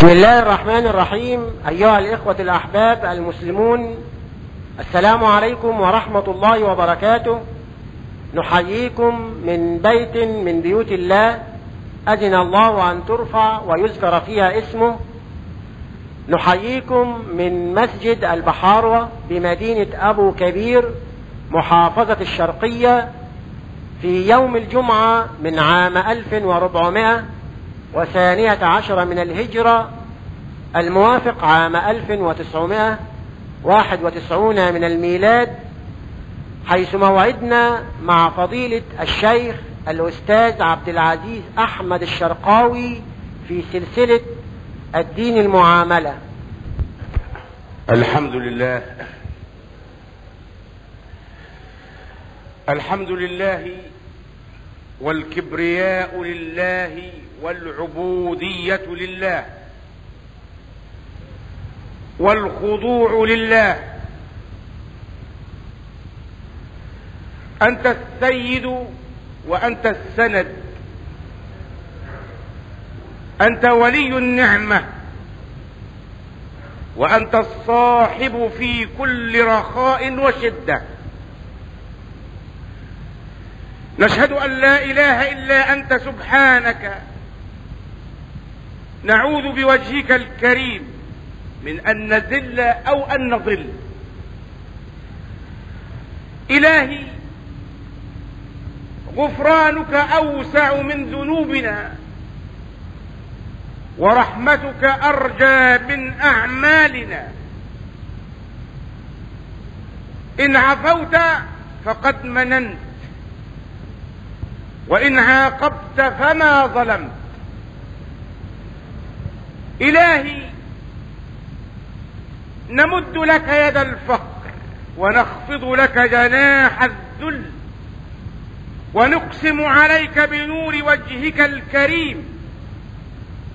بسم الله الرحمن الرحيم. أيها الإخوة الأحباب المسلمون السلام عليكم ورحمة الله وبركاته. نحييكم من بيت من بيوت الله. أذن الله أن ترفع ويذكر فيها اسمه. نحييكم من مسجد البحاروة بمدينة أبو كبير محافظة الشرقية في يوم الجمعة من عام 1400 وثانية عشر من الهجرة الموافق عام 1991 من الميلاد حيث موعدنا مع فضيلة الشيخ الأستاذ عبد العزيز أحمد الشرقاوي في سلسلة الدين المعاملة. الحمد لله. الحمد لله والكبرياء لله والعبودية لله والخضوع لله أنت السيد وأنت السند أنت ولي النعمة وأنت الصاحب في كل رخاء وشدة نشهد أن لا إله إلا أنت سبحانك نعوذ بوجهك الكريم من أن نذل أو أن نضل. إلهي غفرانك أوسع من ذنوبنا ورحمتك أرجى من أعمالنا. إن عفوت فقد مننت وإن عاقبت فما ظلمت. إلهي نمد لك يد الفقر ونخفض لك جناح الذل ونقسم عليك بنور وجهك الكريم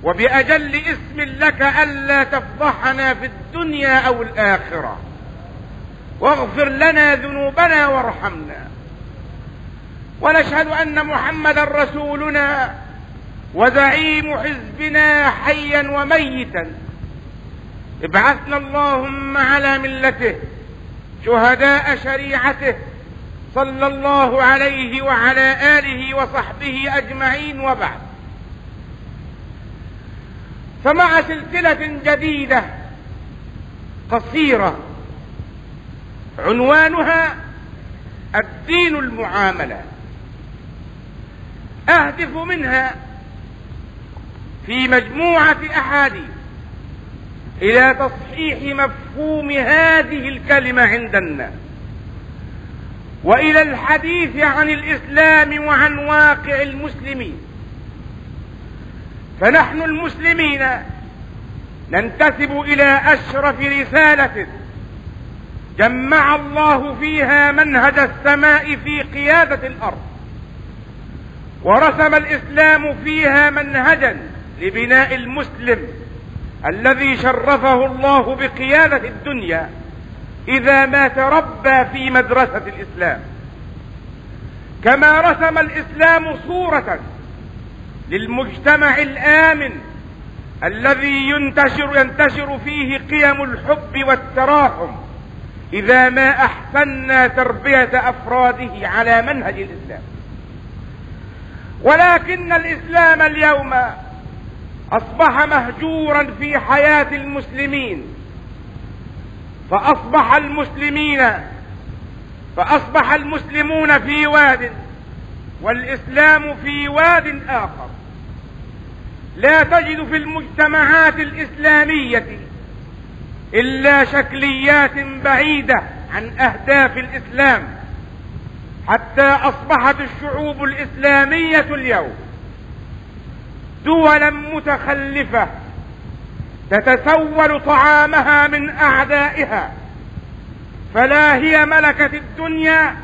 وبأجل اسم لك ألا تفضحنا في الدنيا أو الآخرة. واغفر لنا ذنوبنا وارحمنا. ونشهد أن محمدا رسولنا. وزعيم حزبنا حيا وميتا. ابعثنا اللهم على ملته شهداء شريعته صلى الله عليه وعلى آله وصحبه أجمعين وبعد. فمع سلسلة جديدة قصيرة عنوانها الدين المعاملة. أهدف منها في مجموعة أحاديث إلى تصحيح مفهوم هذه الكلمة عند الناس. وإلى الحديث عن الإسلام وعن واقع المسلمين. فنحن المسلمين ننتسب إلى أشرف رسالة جمع الله فيها منهج السماء في قيادة الأرض. ورسم الإسلام فيها منهجا لبناء المسلم الذي شرفه الله بقيادة الدنيا إذا ما تربى في مدرسة الإسلام. كما رسم الإسلام صورة للمجتمع الآمن الذي ينتشر ينتشر فيه قيم الحب والتراحم. إذا ما أحسنا تربية أفراده على منهج الإسلام. ولكن الإسلام اليوم أصبح مهجورا في حياة المسلمين. فأصبح المسلمين فأصبح المسلمون في واد والإسلام في واد آخر. لا تجد في المجتمعات الإسلامية إلا شكليات بعيدة عن أهداف الإسلام حتى أصبحت الشعوب الإسلامية اليوم. دولا متخلفة تتسول طعامها من أعدائها فلا هي ملكة الدنيا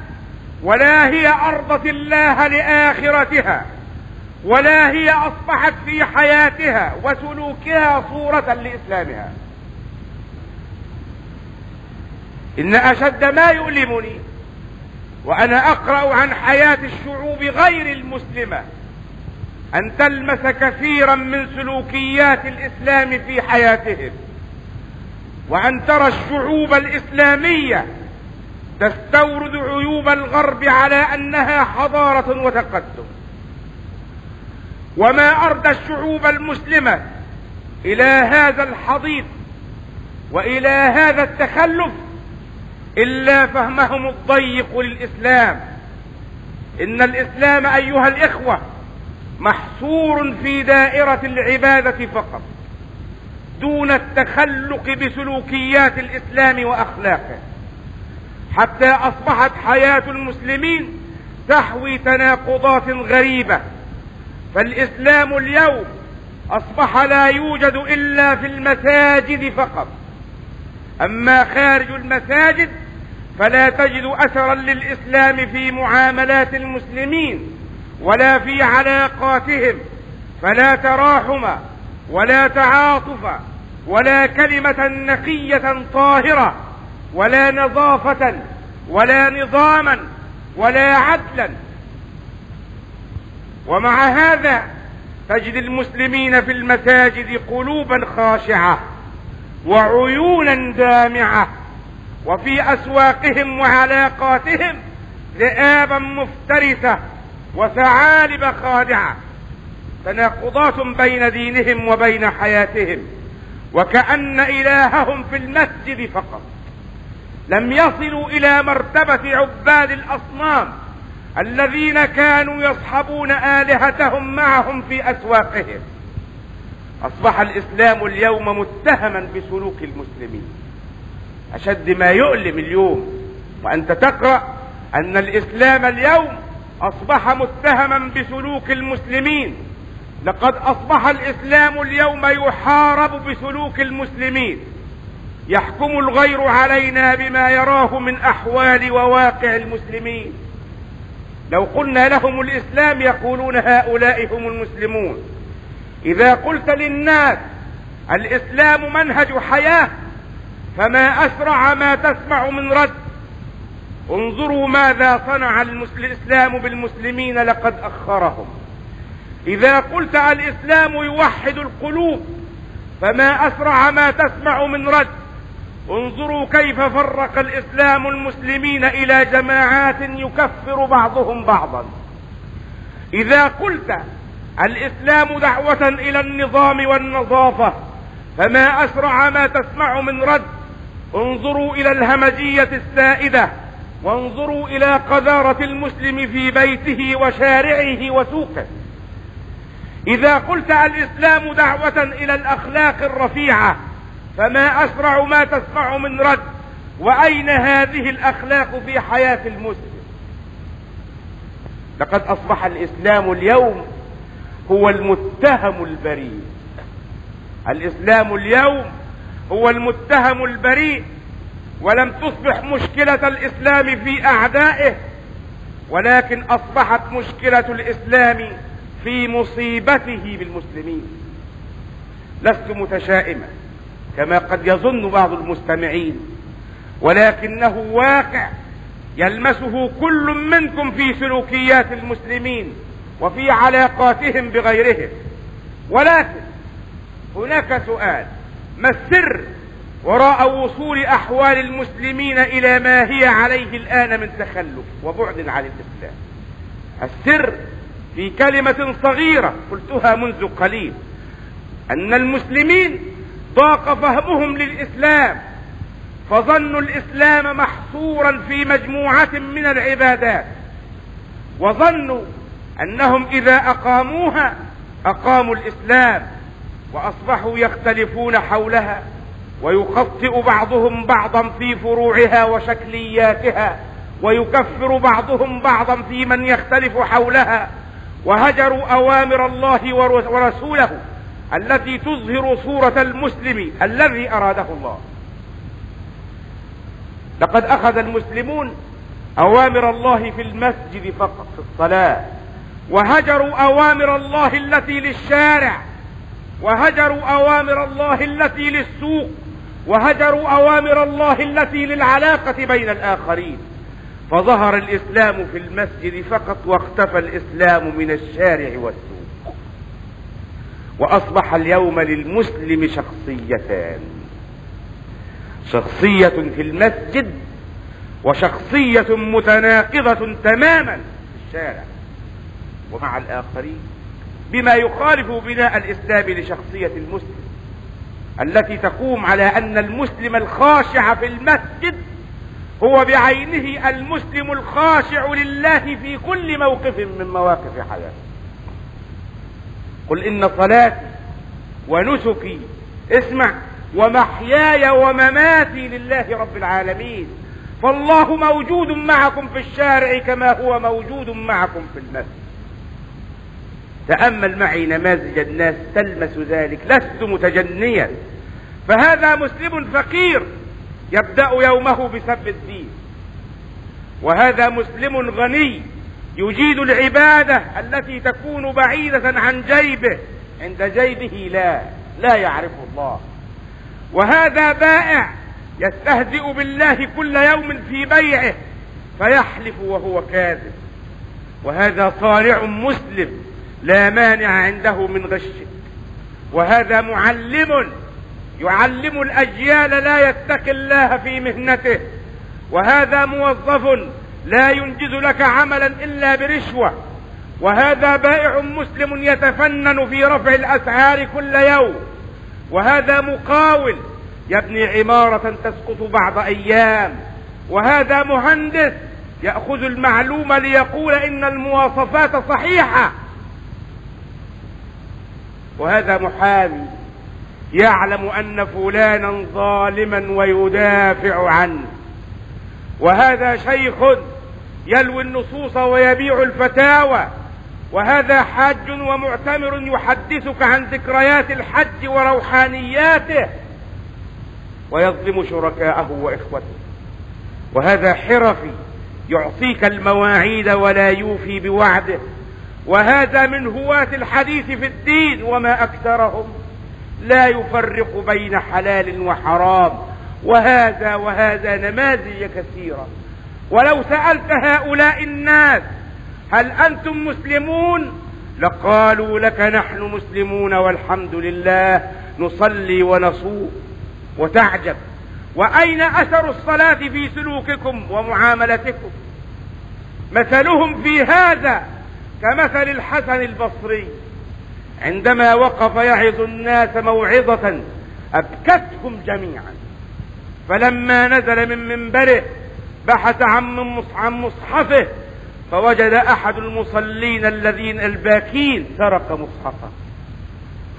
ولا هي أرضت الله لآخرتها ولا هي أصبحت في حياتها وسلوكها صورة لإسلامها. إن أشد ما يؤلمني وأنا أقرأ عن حياة الشعوب غير المسلمة أن تلمس كثيرا من سلوكيات الإسلام في حياتهم وأن ترى الشعوب الإسلامية تستورد عيوب الغرب على أنها حضارة وتقدم. وما اردى الشعوب المسلمة إلى هذا الحضيض وإلى هذا التخلف إلا فهمهم الضيق للإسلام. إن الإسلام أيها الإخوة محصور في دائرة العبادة فقط دون التخلق بسلوكيات الإسلام وأخلاقه حتى أصبحت حياة المسلمين تحوي تناقضات غريبة. فالإسلام اليوم أصبح لا يوجد إلا في المساجد فقط. أما خارج المساجد فلا تجد اثرا للإسلام في معاملات المسلمين ولا في علاقاتهم فلا تراحم ولا تعاطف ولا كلمة نقية طاهرة ولا نظافة ولا نظاما ولا عدلا. ومع هذا تجد المسلمين في المساجد قلوبا خاشعة وعيونا دامعة وفي أسواقهم وعلاقاتهم ذئابا مفترسة وثعالب خادعة. تناقضات بين دينهم وبين حياتهم. وكأن إلههم في المسجد فقط. لم يصلوا إلى مرتبة عباد الأصنام الذين كانوا يصحبون آلهتهم معهم في أسواقهم. أصبح الإسلام اليوم متهما بسلوك المسلمين. أشد ما يؤلم اليوم وأنت تقرأ أن الإسلام اليوم أصبح متهما بسلوك المسلمين. لقد أصبح الإسلام اليوم يحارب بسلوك المسلمين. يحكم الغير علينا بما يراه من أحوال وواقع المسلمين. لو قلنا لهم الإسلام يقولون هؤلاء هم المسلمون. إذا قلت للناس الإسلام منهج حياة فما أسرع ما تسمع من رد انظروا ماذا صنع الإسلام بالمسلمين لقد أخرهم. إذا قلت الإسلام يوحد القلوب فما أسرع ما تسمع من رد. انظروا كيف فرق الإسلام المسلمين إلى جماعات يكفر بعضهم بعضا. إذا قلت الإسلام دعوة إلى النظام والنظافة فما أسرع ما تسمع من رد. انظروا إلى الهمجية السائدة وانظروا إلى قذارة المسلم في بيته وشارعه وسوقه. إذا قلت الإسلام دعوة إلى الأخلاق الرفيعة فما أسرع ما تسمع من رد وأين هذه الأخلاق في حياة المسلم؟ لقد أصبح الإسلام اليوم هو المتهم البريء. الإسلام اليوم هو المتهم البريء ولم تصبح مشكلة الإسلام في أعدائه ولكن أصبحت مشكلة الإسلام في مصيبته بالمسلمين. لست متشائما كما قد يظن بعض المستمعين ولكنه واقع يلمسه كل منكم في سلوكيات المسلمين وفي علاقاتهم بغيرهم. ولكن هناك سؤال ما السر وراء وصول أحوال المسلمين إلى ما هي عليه الآن من تخلف وبعد عن الإسلام. السر في كلمة صغيرة قلتها منذ قليل أن المسلمين ضاق فهمهم للإسلام فظنوا الإسلام محصورا في مجموعة من العبادات وظنوا أنهم إذا أقاموها أقاموا الإسلام وأصبحوا يختلفون حولها. ويخطئ بعضهم بعضا في فروعها وشكلياتها ويكفر بعضهم بعضا في من يختلف حولها. وهجروا أوامر الله ورسوله التي تظهر صورة المسلم الذي أراده الله. لقد أخذ المسلمون أوامر الله في المسجد فقط في الصلاة. وهجروا أوامر الله التي للشارع. وهجروا أوامر الله التي للسوق. وهجروا أوامر الله التي للعلاقة بين الآخرين. فظهر الإسلام في المسجد فقط واختفى الإسلام من الشارع والسوق. وأصبح اليوم للمسلم شخصيتان. شخصية في المسجد وشخصية متناقضة تماما في الشارع. ومع الآخرين بما يخالف بناء الإسلام لشخصية المسلم. التي تقوم على أن المسلم الخاشع في المسجد هو بعينه المسلم الخاشع لله في كل موقف من مواقف حياته. قل إن صلاتي ونسكي اسمع ومحياي ومماتي لله رب العالمين. فالله موجود معكم في الشارع كما هو موجود معكم في المسجد. تأمل معي نماذج الناس تلمس ذلك لست متجنيا. فهذا مسلم فقير يبدأ يومه بسب الدين. وهذا مسلم غني يجيد العبادة التي تكون بعيدة عن جيبه. عند جيبه لا لا يعرف الله. وهذا بائع يستهزئ بالله كل يوم في بيعه فيحلف وهو كاذب. وهذا صانع مسلم لا مانع عنده من غشه. وهذا معلم يعلم الأجيال لا يتقي الله في مهنته وهذا موظف لا ينجز لك عملا إلا برشوة وهذا بائع مسلم يتفنن في رفع الأسعار كل يوم وهذا مقاول يبني عمارة تسقط بعض أيام وهذا مهندس يأخذ المعلومه ليقول إن المواصفات صحيحة وهذا محامي. يعلم أن فلانا ظالما ويدافع عنه. وهذا شيخ يلوي النصوص ويبيع الفتاوى. وهذا حاج ومعتمر يحدثك عن ذكريات الحج وروحانياته. ويظلم شركاءه وإخوته. وهذا حرفي يعطيك المواعيد ولا يوفي بوعده. وهذا من هواة الحديث في الدين وما أكثرهم. لا يفرق بين حلال وحرام. وهذا وهذا نماذج كثيرة. ولو سألت هؤلاء الناس هل أنتم مسلمون؟ لقالوا لك نحن مسلمون والحمد لله نصلي ونصوم وتعجب. وأين أثر الصلاة في سلوككم ومعاملتكم؟ مثلهم في هذا كمثل الحسن البصري. عندما وقف يعظ الناس موعظة أبكتهم جميعا. فلما نزل من منبره بحث عن مصحفه فوجد أحد المصلين الذين الباكين سرق مصحفه.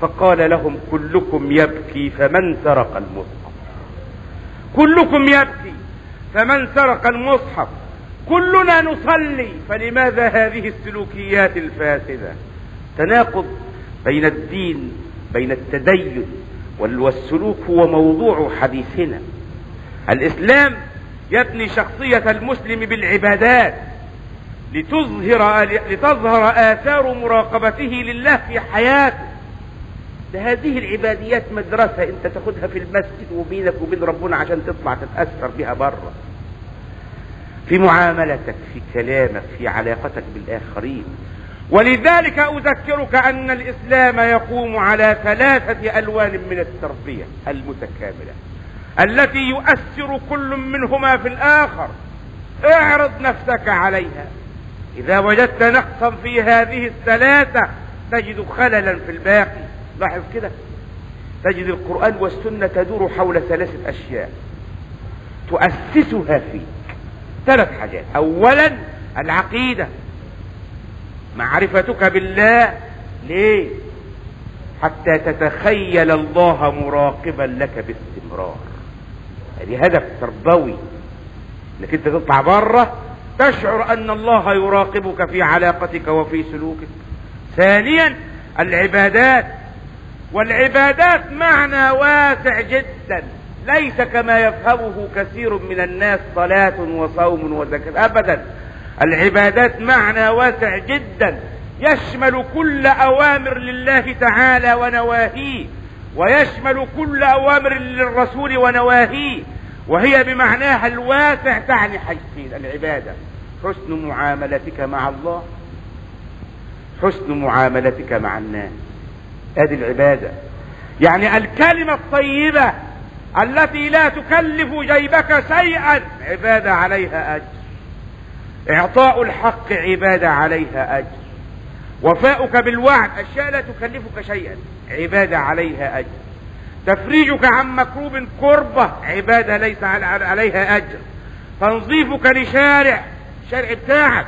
فقال لهم كلكم يبكي فمن سرق المصحف. كلكم يبكي فمن سرق المصحف. كلنا نصلي. فلماذا هذه السلوكيات الفاسدة؟ تناقض بين الدين بين التدين والسلوك هو موضوع حديثنا. الإسلام يبني شخصية المسلم بالعبادات لتظهر لتظهر آثار مراقبته لله في حياته. هذه العباديات مدرسة انت تاخدها في المسجد وبينك وبين ربنا عشان تطلع تتأثر بها بره في معاملتك في كلامك في علاقتك بالآخرين ولذلك أذكرك أن الإسلام يقوم على ثلاثة ألوان من التربية المتكاملة التي يؤثر كل منهما في الآخر. اعرض نفسك عليها. إذا وجدت نقصا في هذه الثلاثة تجد خللا في الباقي. لاحظ كده. تجد القرآن والسنة تدور حول ثلاثة أشياء تؤسسها فيك. ثلاث حاجات. أولا العقيدة. معرفتك بالله. ليه؟ حتى تتخيل الله مراقبا لك باستمرار. هذه هدف تربوي إنك أنت تطلع بره تشعر أن الله يراقبك في علاقتك وفي سلوكك. ثانيا العبادات. والعبادات معنى واسع جدا. ليس كما يفهمه كثير من الناس صلاة وصوم وزكاة. ابدا. العبادات معنى واسع جدا يشمل كل أوامر لله تعالى ونواهيه ويشمل كل أوامر للرسول ونواهيه وهي بمعناها الواسع تعني حاجتين العبادة. حسن معاملتك مع الله حسن معاملتك مع الناس. ادي العبادة. يعني الكلمة الطيبة التي لا تكلف جيبك شيئا عبادة عليها أجر. إعطاء الحق عبادة عليها أجر. وفاؤك بالوعد أشياء لا تكلفك شيئا عبادة عليها أجر. تفريجك عن مكروب كربة عبادة ليس عليها أجر. تنظيفك لشارع الشارع بتاعك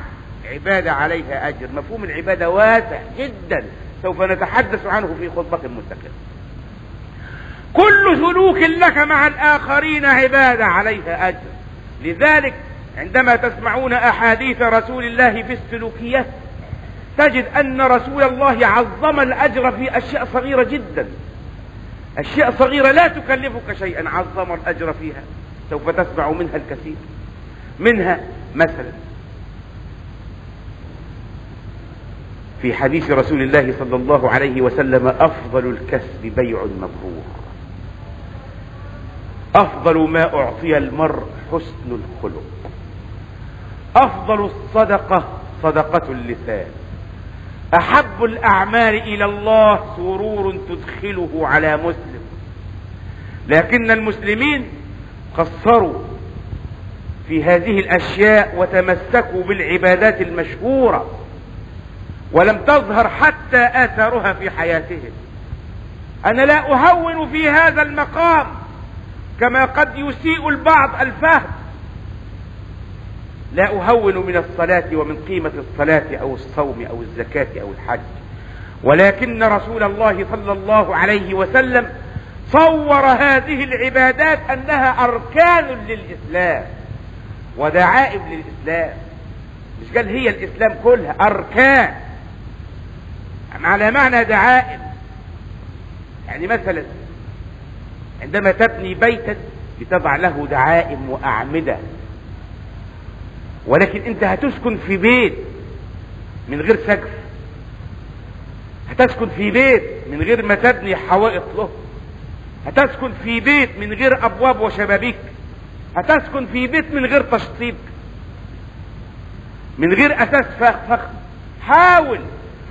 عبادة عليها أجر. مفهوم العبادة واسع جدا سوف نتحدث عنه في خطبة مستقلة. كل سلوك لك مع الآخرين عبادة عليها أجر. لذلك عندما تسمعون أحاديث رسول الله في السلوكيات تجد أن رسول الله عظم الأجر في أشياء صغيرة جدا. أشياء صغيرة لا تكلفك شيئا عظم الأجر فيها. سوف تسمع منها الكثير. منها مثلا في حديث رسول الله صلى الله عليه وسلم أفضل الكسب بيع مبرور. أفضل ما أعطي المرء حسن الخلق. أفضل الصدقة صدقة اللسان. أحب الأعمال إلى الله سرور تدخله على مسلم. لكن المسلمين قصروا في هذه الأشياء وتمسكوا بالعبادات المشهورة ولم تظهر حتى آثارها في حياتهم. أنا لا أهون في هذا المقام كما قد يسيء البعض الفهم. لا أهون من الصلاة ومن قيمة الصلاة أو الصوم أو الزكاة أو الحج. ولكن رسول الله صلى الله عليه وسلم صور هذه العبادات أنها أركان للإسلام ودعائم للإسلام. مش قال هي الإسلام كلها أركان. على معنى دعائم. يعني مثلا عندما تبني بيتا بتضع له دعائم وأعمدة. ولكن انت هتسكن في بيت من غير سقف. هتسكن في بيت من غير ما تبني حوائط له. هتسكن في بيت من غير أبواب وشبابيك. هتسكن في بيت من غير تشطيب. من غير أساس فخم حاول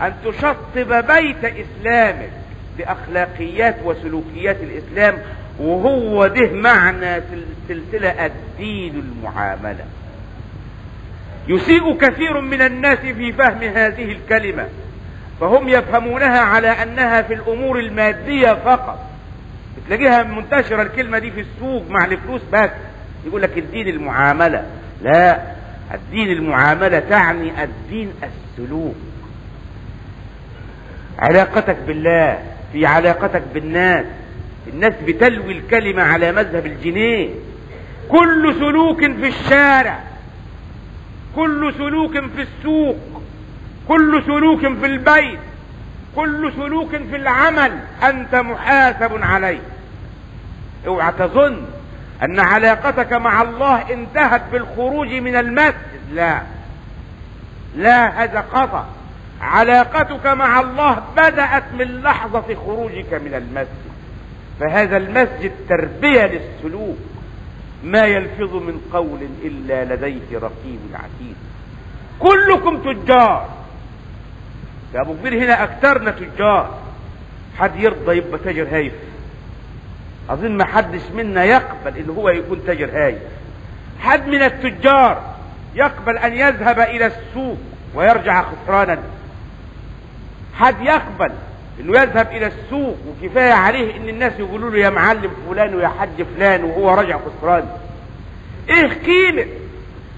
أن تشطب بيت إسلامك بأخلاقيات وسلوكيات الإسلام وهو ده معنى سلسلة الدين المعاملة. يسيء كثير من الناس في فهم هذه الكلمة فهم يفهمونها على أنها في الأمور المادية فقط. بتلاقيها منتشرة الكلمة دي في السوق مع الفلوس بس. يقول لك الدين المعاملة. لا الدين المعاملة تعني الدين السلوك. علاقتك بالله في علاقتك بالناس. الناس بتلوي الكلمة على مذهب الجنيه. كل سلوك في الشارع كل سلوك في السوق كل سلوك في البيت كل سلوك في العمل أنت محاسب عليه. اوعى تظن أن علاقتك مع الله انتهت بالخروج من المسجد. لا. لا هذا خطأ. علاقتك مع الله بدأت من لحظة خروجك من المسجد. فهذا المسجد تربية للسلوك. ما يلفظ من قول إلا لديه رقيب عتيد. كلكم تجار. يا أبو كبير هنا أكثرنا تجار. حد يرضى يبقى تاجر هايف. أظن ما حدش منا يقبل إن هو يكون تاجر هايف. حد من التجار يقبل أن يذهب إلى السوق ويرجع خسرانا. حد يقبل إنه يذهب إلى السوق وكفاية عليه إن الناس يقولوا له يا معلم فلان ويا حج فلان وهو راجع خسران. إيه قيمة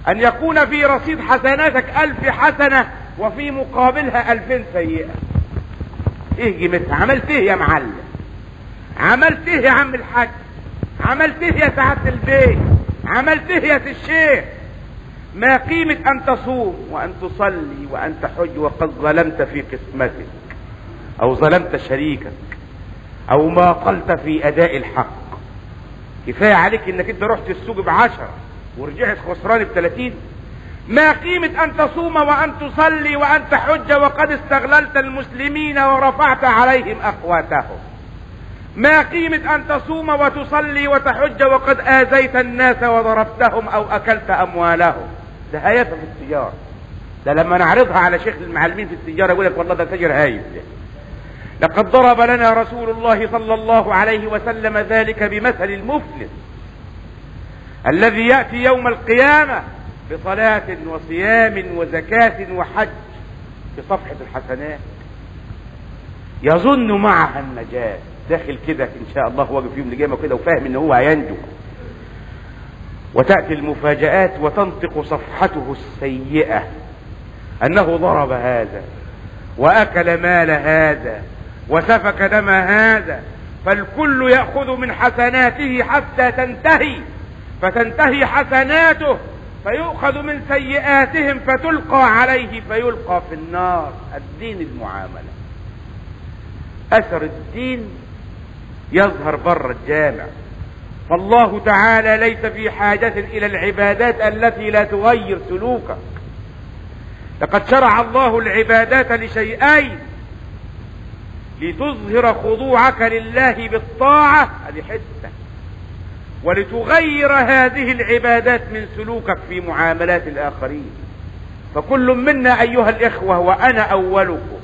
أن يكون في رصيد حسناتك ألف حسنة وفي مقابلها ألفين سيئة. إيه قيمتها؟ عملت إيه يا معلم؟ عملت إيه يا عم الحاج؟ عملت إيه يا سعادة البيت؟ عملت إيه يا الشيخ؟ ما قيمة أن تصوم وأن تصلي وأن تحج وقد ظلمت في قسمتك. أو ظلمت شريكك أو ما قلت في أداء الحق. كفاية عليك إنك أنت رحت السوق بعشرة ورجعت خسران بثلاثين ما قيمة أن تصوم وأن تصلي وأن تحج وقد استغللت المسلمين ورفعت عليهم أقواتهم. ما قيمة أن تصوم وتصلي وتحج وقد آذيت الناس وضربتهم أو أكلت أموالهم. ده هيافة في التجارة. ده لما نعرضها على شيخ المعلمين في التجارة يقول لك والله ده تاجر هايف ده. لقد ضرب لنا رسول الله صلى الله عليه وسلم ذلك بمثل المفلس الذي يأتي يوم القيامة بصلاة وصيام وزكاة وحج بصفحة الحسنات. يظن معها النجاة. داخل كده إن شاء الله واقف يوم القيامة كده وفاهم إن هو هينجو. وتأتي المفاجآت وتنطق صفحته السيئة. أنه ضرب هذا وأكل مال هذا. وسفك دم هذا فالكل يأخذ من حسناته حتى تنتهي. فتنتهي حسناته فيؤخذ من سيئاتهم فتلقى عليه فيلقى في النار. الدين المعاملة. أثر الدين يظهر بر الجامع. فالله تعالى ليس في حاجة إلى العبادات التي لا تغير سلوكك. لقد شرع الله العبادات لشيئين لتظهر خضوعك لله بالطاعة. هذه حتة. ولتغير هذه العبادات من سلوكك في معاملات الآخرين. فكل منا أيها الإخوة وأنا أولكم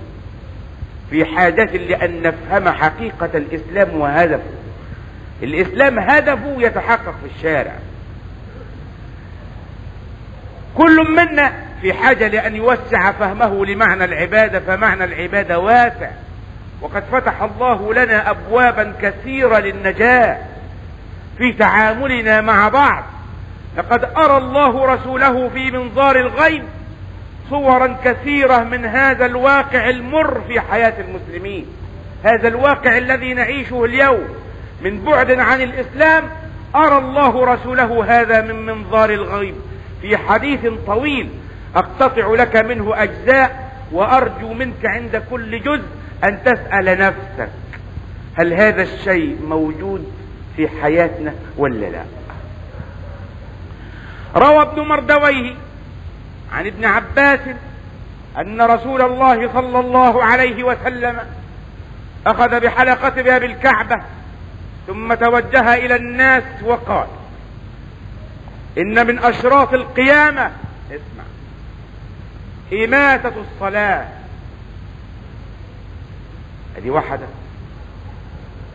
في حاجة لأن نفهم حقيقة الإسلام وهدفه. الإسلام هدفه يتحقق في الشارع. كل منا في حاجة لأن يوسع فهمه لمعنى العبادة فمعنى العبادة واسع. وقد فتح الله لنا أبوابا كثيرة للنجاة في تعاملنا مع بعض. لقد أرى الله رسوله في منظار الغيب صورا كثيرة من هذا الواقع المر في حياة المسلمين. هذا الواقع الذي نعيشه اليوم من بعد عن الإسلام. أرى الله رسوله هذا من منظار الغيب. في حديث طويل أقتطع لك منه أجزاء وأرجو منك عند كل جزء أن تسأل نفسك هل هذا الشيء موجود في حياتنا ولا لا؟ روى ابن مردويه عن ابن عباس أن رسول الله صلى الله عليه وسلم أخذ بحلقة باب الكعبة ثم توجه إلى الناس وقال إن من أشراط القيامة اسمع إماتة الصلاة. هذه واحدة.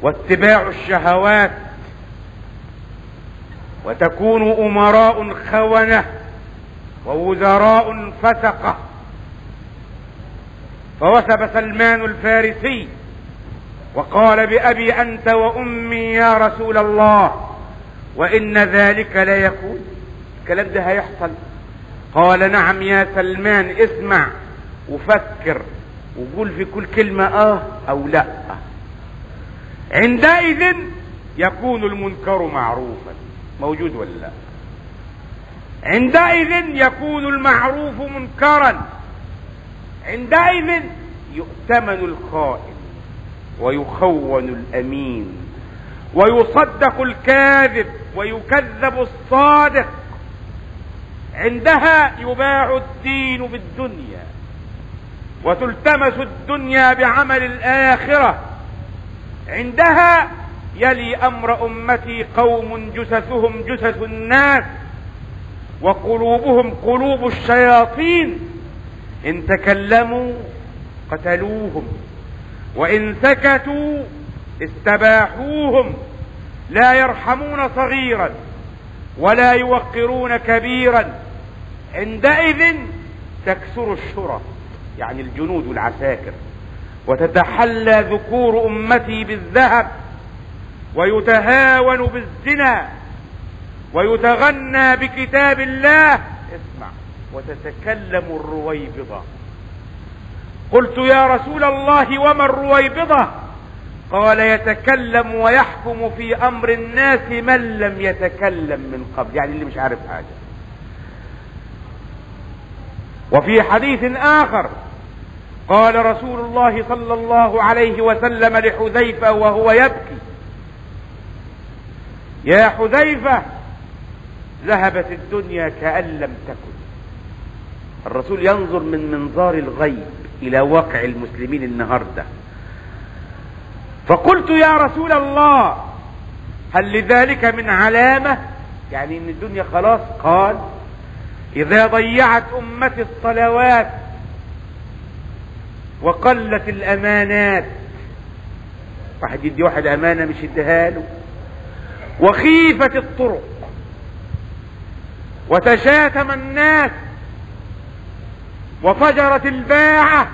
واتباع الشهوات. وتكون أمراء خونة ووزراء فسقة. فوثب سلمان الفارسي وقال بأبي أنت وأمي يا رسول الله وإن ذلك لا يكون. الكلام ده هيحصل. قال نعم يا سلمان اسمع وفكر وقول في كل كلمة آه أو لا. عندئذ يكون المنكر معروفا. موجود ولا لا؟ عندئذ يكون المعروف منكرا. عندئذ يؤتمن الخائن ويخون الأمين ويصدق الكاذب ويكذب الصادق. عندها يباع الدين بالدنيا. وتلتمس الدنيا بعمل الآخرة. عندها يلي أمر أمتي قوم جثثهم جثث الناس وقلوبهم قلوب الشياطين. إن تكلموا قتلوهم وإن سكتوا استباحوهم. لا يرحمون صغيرا ولا يوقرون كبيرا. عندئذ تكثر الشرى. يعني الجنود والعساكر. وتتحلى ذكور أمتي بالذهب ويتهاون بالزنا ويتغنى بكتاب الله. اسمع وتتكلم الرويبضة. قلت يا رسول الله وما الرويبضة؟ قال يتكلم ويحكم في أمر الناس من لم يتكلم من قبل. يعني اللي مش عارف حاجة. وفي حديث آخر قال رسول الله صلى الله عليه وسلم لحذيفة وهو يبكي. يا حذيفة ذهبت الدنيا كأن لم تكن. الرسول ينظر من منظار الغيب إلى واقع المسلمين النهارده. فقلت يا رسول الله هل لذلك من علامة؟ يعني إن الدنيا خلاص؟ قال إذا ضيعت أمتي الصلوات وقلت الأمانات. واحد يدي واحد أمانة مش يديها له وخيفة الطرق. وتشاتم الناس. وفجرت الباعة.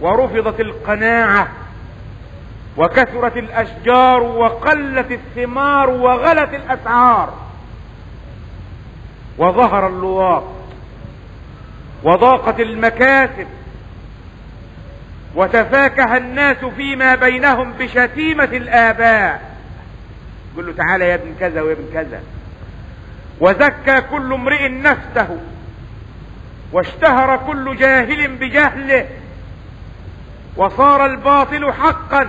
ورفضت القناعة. وكثرت الأشجار. وقلت الثمار. وغلت الأسعار. وظهر اللواط. وضاقت المكاسب. وتفاكه الناس فيما بينهم بشتيمة الآباء. يقول له تعالى يا ابن كذا ويا ابن كذا. وزكى كل امرئ نفسه واشتهر كل جاهل بجهله وصار الباطل حقا.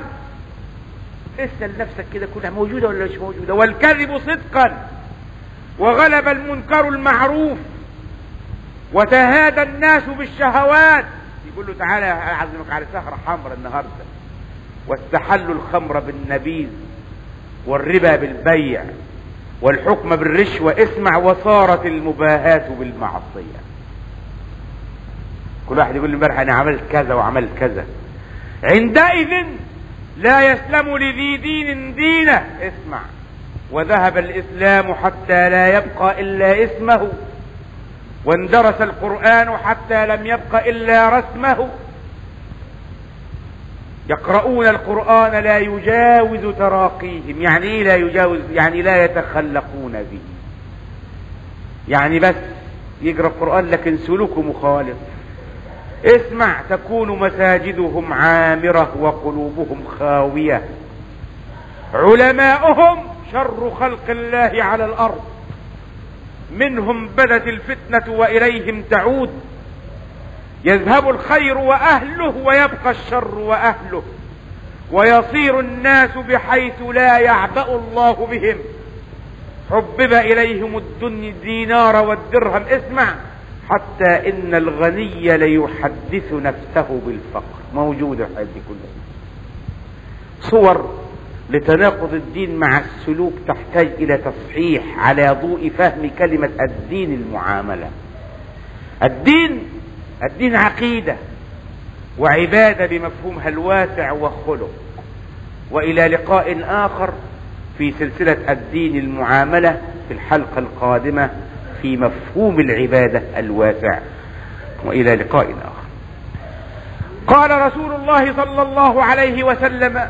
اسأل نفسك كده كلها موجودة ولا مش موجودة؟ والكذب صدقا. وغلب المنكر المعروف. وتهادى الناس بالشهوات. يقول له تعالى اعزمك على سهرة حمرا النهاردة. واستحلوا الخمر بالنبيذ والربا بالبيع والحكم بالرشوة. اسمع وصارت المباهاة بالمعصية. كل واحد يقول لي امبارح أنا عملت كذا وعملت كذا. عندئذ لا يسلم لذي دين دينه. اسمع. وذهب الإسلام حتى لا يبقى إلا اسمه. واندرس القرآن حتى لم يبق إلا رسمه. يقرؤون القرآن لا يجاوز تراقيهم يعني إيه لا يجاوز؟ يعني لا يتخلقون به. يعني بس يقرأ القرآن لكن سلوكه مخالف اسمع تكون مساجدهم عامرة وقلوبهم خاوية. علماؤهم شر خلق الله على الأرض. منهم بدت الفتنة وإليهم تعود. يذهب الخير وأهله ويبقى الشر وأهله. ويصير الناس بحيث لا يعبأ الله بهم. حبب إليهم الدنيا الدينار والدرهم. اسمع حتى إن الغني ليحدث نفسه بالفقر. موجودة هذه كلها. صور لتناقض الدين مع السلوك تحتاج إلى تصحيح على ضوء فهم كلمة الدين المعاملة. الدين الدين عقيدة وعبادة بمفهومها الواسع وخلق وإلى لقاء آخر في سلسلة الدين المعاملة في الحلقة القادمة في مفهوم العبادة الواسع. وإلى لقاء آخر. قال رسول الله صلى الله عليه وسلم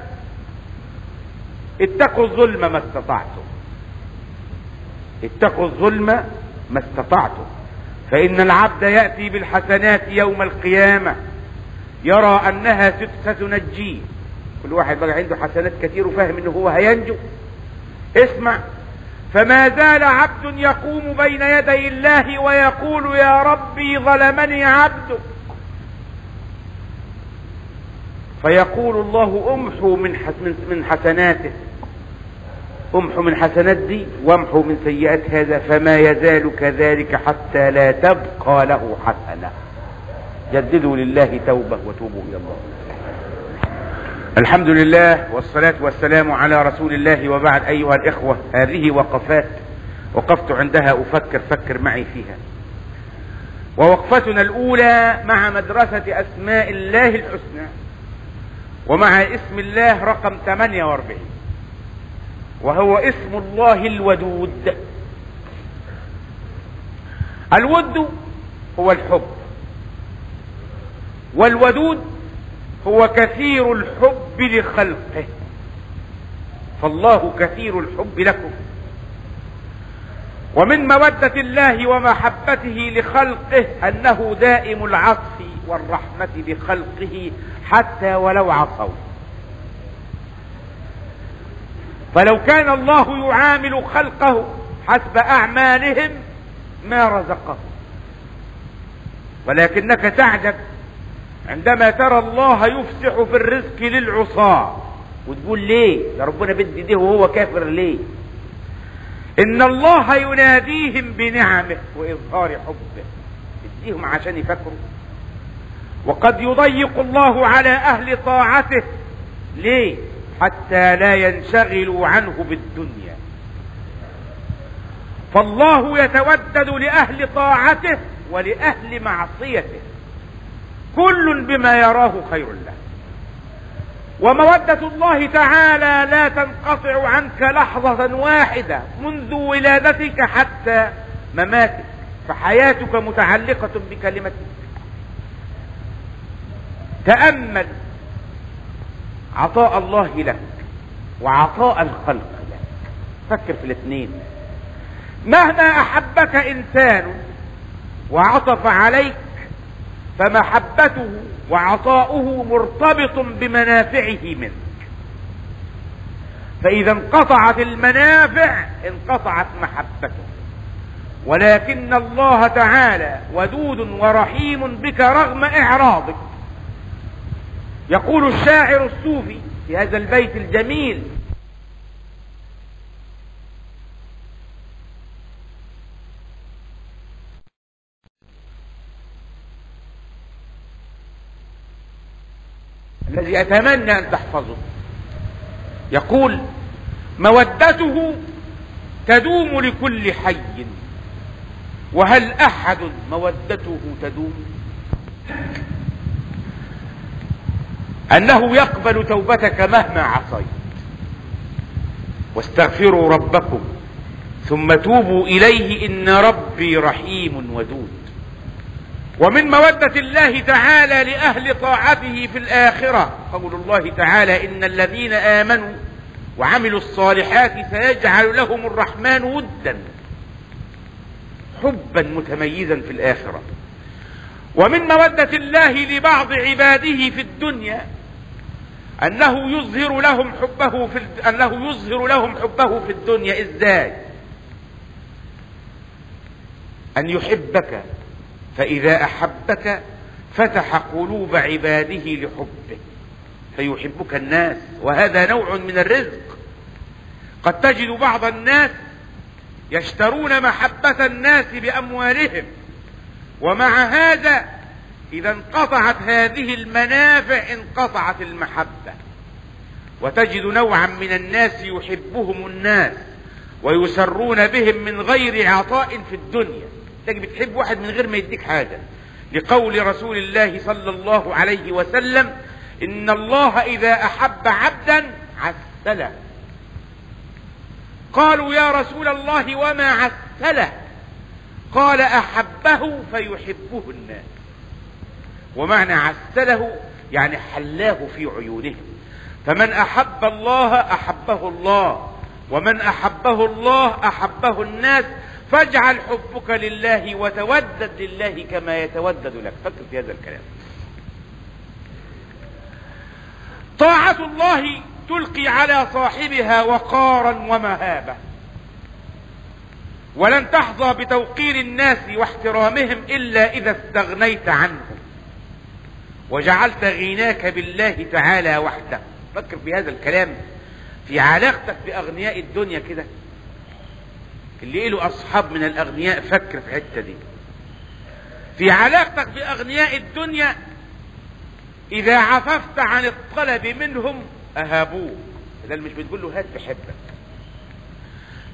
اتقوا الظلم ما استطعتم. اتقوا الظلم ما استطعتم. فإن العبد يأتي بالحسنات يوم القيامة يرى أنها ستنجيه كل واحد بقى عنده حسنات كتير وفاهم إنه هو هينجو. اسمع فما زال عبد يقوم بين يدي الله ويقول يا ربي ظلمني عبدك. فيقول الله امحو من من حسناته. امحو من حسنات دي وامحو من سيئات هذا فما يزال كذلك حتى لا تبقى له حسنة. جددوا لله توبة وتوبوا إلى الله. الحمد لله والصلاة والسلام على رسول الله وبعد أيها الإخوة. هذه وقفات وقفت عندها أفكر فكر معي فيها. ووقفتنا الأولى مع مدرسة أسماء الله الحسنى. ومع اسم الله رقم 48 وهو اسم الله الودود. الود هو الحب. والودود هو كثير الحب لخلقه. فالله كثير الحب لكم. ومن مودة الله ومحبته لخلقه أنه دائم العطف والرحمة بخلقه حتى ولو عصوا. فلو كان الله يعامل خلقه حسب أعمالهم ما رزقهم ولكنك تعجب عندما ترى الله يفسح في الرزق للعصاة وتقول ليه؟ ده ربنا بدي ده وهو كافر ليه؟ إن الله يناديهم بنعمه وإظهار حبه. يديهم عشان يفكروا. وقد يضيق الله على أهل طاعته. ليه؟ حتى لا ينشغلوا عنه بالدنيا. فالله يتودد لأهل طاعته ولأهل معصيته. كل بما يراه خير له. ومودة الله تعالى لا تنقطع عنك لحظة واحدة منذ ولادتك حتى مماتك فحياتك متعلقة بكلمتك. تأمل عطاء الله لك وعطاء الخلق لك. فكر في الاثنين. مهما أحبك إنسان وعطف عليك فمحبته وعطاؤه مرتبط بمنافعه منك. فإذا انقطعت المنافع انقطعت محبته. ولكن الله تعالى ودود ورحيم بك رغم إعراضك. يقول الشاعر الصوفي في هذا البيت الجميل الذي اتمنى أن تحفظه. يقول مودته تدوم لكل حي. وهل أحد مودته تدوم؟ أنه يقبل توبتك مهما عصيت. واستغفروا ربكم ثم توبوا إليه إن ربي رحيم ودود. ومن مودة الله تعالى لأهل طاعته في الآخرة قول الله تعالى إن الذين آمنوا وعملوا الصالحات سيجعل لهم الرحمن ودا حبا متميزا في الآخرة ومن مودة الله لبعض عباده في الدنيا أنه يظهر لهم حبه في. أنه يظهر لهم حبه في الدنيا إزاي؟ أن يحبك فإذا أحبك فتح قلوب عباده لحبه فيحبك الناس وهذا نوع من الرزق. قد تجد بعض الناس يشترون محبة الناس بأموالهم ومع هذا إذا انقطعت هذه المنافع انقطعت المحبة. وتجد نوعا من الناس يحبهم الناس ويسرون بهم من غير عطاء في الدنيا. تجي بتحب واحد من غير ما يديك حاجة. لقول رسول الله صلى الله عليه وسلم إن الله إذا أحب عبدا عسله. قالوا يا رسول الله وما عسله؟ قال أحبه فيحبه الناس ومعنى عسله يعني حلاه في عيونهم فمن أحب الله أحبه الله ومن أحبه الله أحبه الناس فاجعل حبك لله وتودد لله كما يتودد لك. فكر في هذا الكلام. طاعة الله تلقي على صاحبها وقارا ومهابة. ولن تحظى بتوقير الناس واحترامهم إلا إذا استغنيت عنهم. وجعلت غناك بالله تعالى وحده. فكر في هذا الكلام. في علاقتك بأغنياء الدنيا كده. اللي له أصحاب من الأغنياء فكر في الحتة دي. في علاقتك بأغنياء الدنيا إذا عففت عن الطلب منهم أهابوك. ده مش بتقول له هات بحبك.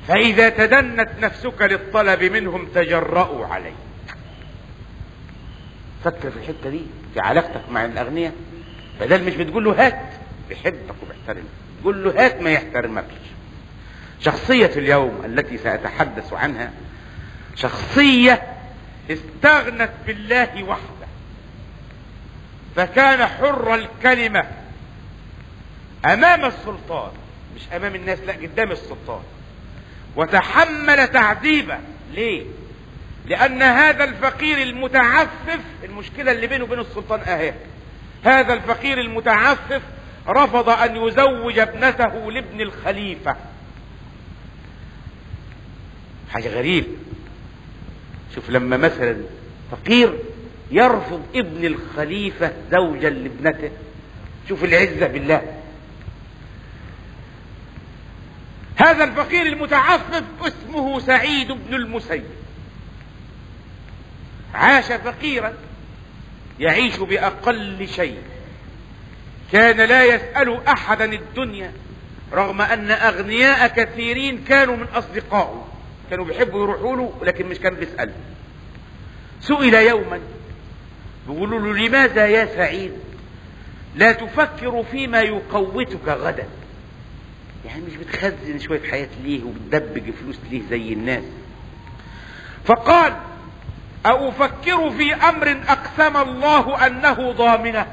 فإذا تدنت نفسك للطلب منهم تجرأوا عليك. فكر في الحتة دي في علاقتك مع الأغنياء. بدل مش بتقول له هات بيحبك وبيحترمك تقول له هات ما يحترمكش. شخصية اليوم التي سأتحدث عنها شخصية استغنت بالله وحده. فكان حر الكلمة أمام السلطان مش أمام الناس لا قدام السلطان. وتحمل تعذيبه. ليه؟ لأن هذا الفقير المتعفف المشكلة اللي بينه وبين السلطان أهي. هذا الفقير المتعفف رفض أن يزوج ابنته لابن الخليفة. حاجة غريبة. شوف لما مثلا فقير يرفض ابن الخليفة زوجا لابنته. شوف العزة بالله. هذا الفقير المتعفف اسمه سعيد بن المسيب. عاش فقيرا يعيش بأقل شيء. كان لا يسأل أحدا الدنيا رغم أن أغنياء كثيرين كانوا من أصدقائه. كانوا بيحبوا يروحوا له لكن مش كان بيسأل. سئل يوما بيقولوا له لماذا يا سعيد؟ لا تفكر فيما يقوتك غدا. يعني مش بتخزن شوية حياة ليه وبتدبج فلوس ليه زي الناس. فقال أفكر في أمر أقسم الله أنه ضامنه.